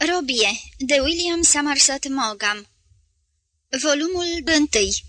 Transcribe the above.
Robie, de William Somerset Maugham. Volumul 1